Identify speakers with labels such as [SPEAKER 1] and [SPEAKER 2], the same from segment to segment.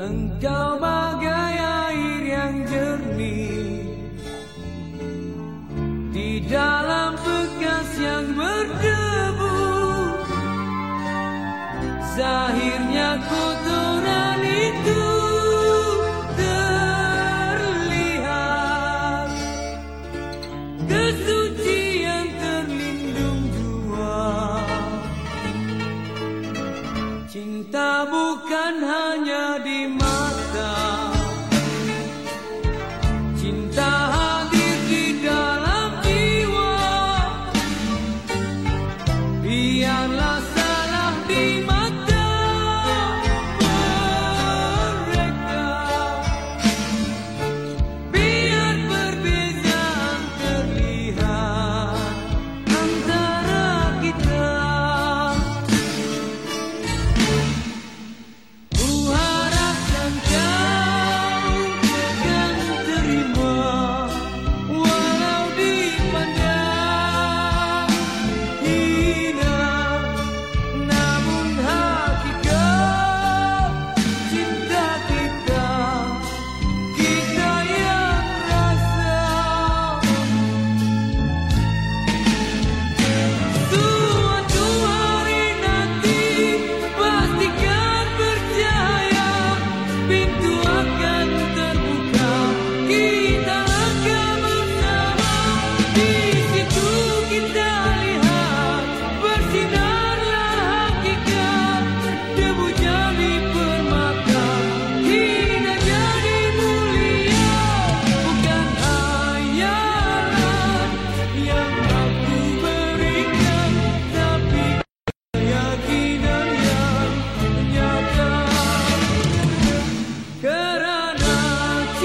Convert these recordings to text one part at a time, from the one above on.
[SPEAKER 1] Engkau bagai air yang jernih Di dalam bekas yang berdebu Zahirnya kutu. be my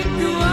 [SPEAKER 1] you you